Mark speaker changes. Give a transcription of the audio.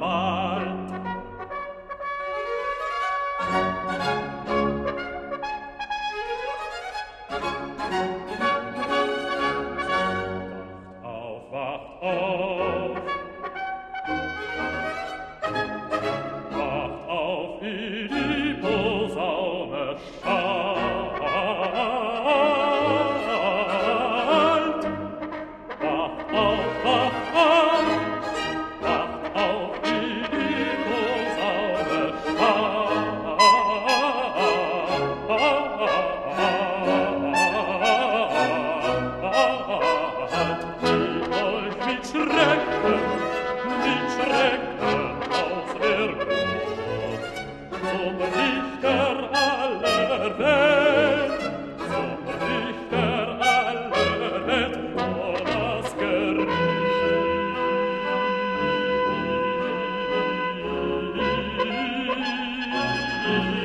Speaker 1: Thank Amen.